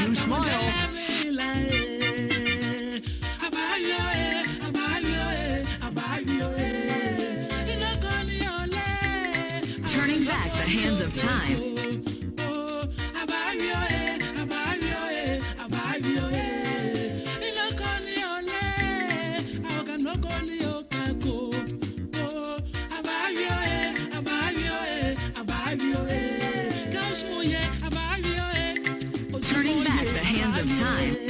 you smile.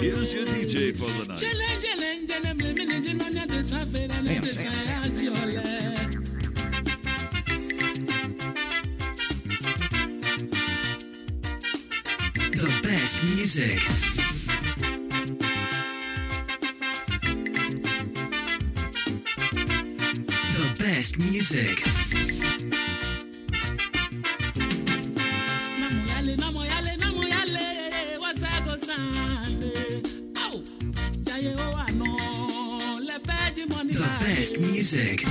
Here's your DJ for the night. The best music. The best music. music.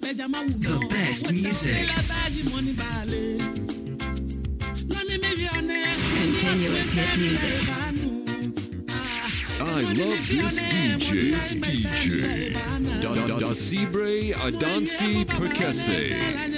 The best music. Continuous hit music. I love this DJ's DJ. Da da da Sibre Adansi Perkese.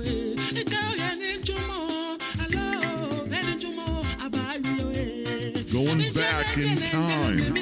going back in time.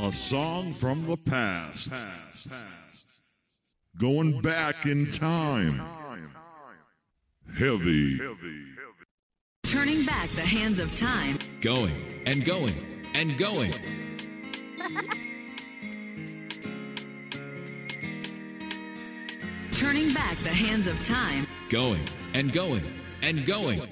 A song from the past. Going back in time. Heavy. Turning back the hands of time. Going and going and going. Turning back the hands of time. Going and going and going.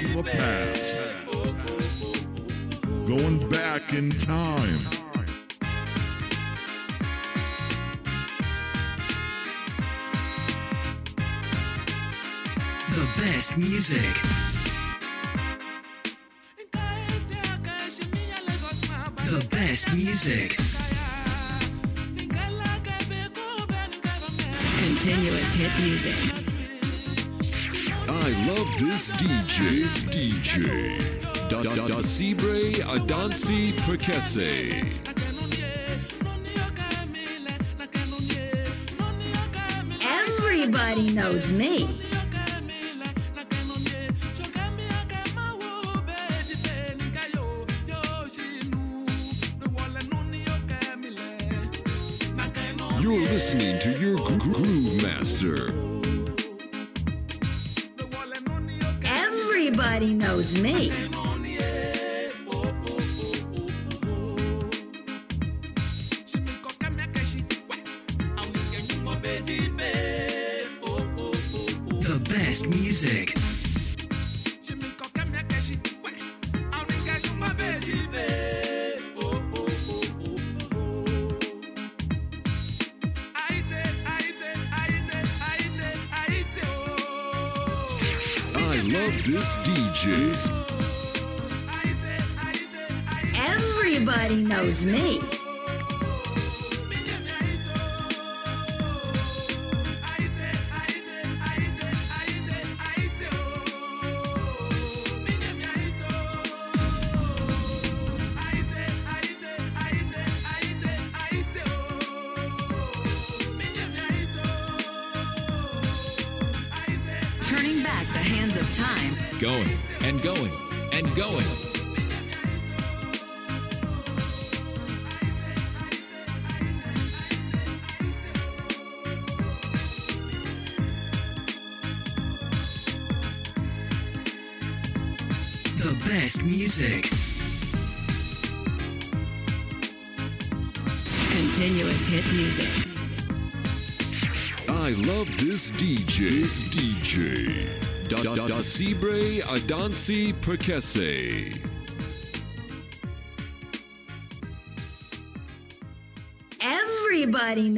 From the past. Going back in time. The best music. The best music. Continuous hit music. I love this DJ. This DJ. Da da da Sibre Adansi Perkese. Everybody knows me. You're listening to your gro- groove master. Everybody knows me. Love this DJ. Everybody knows me. Going and going and going. The best music. Continuous hit music. I love this DJ. This DJ. Da da da Sibre Adansi Perkese. Everybody knows.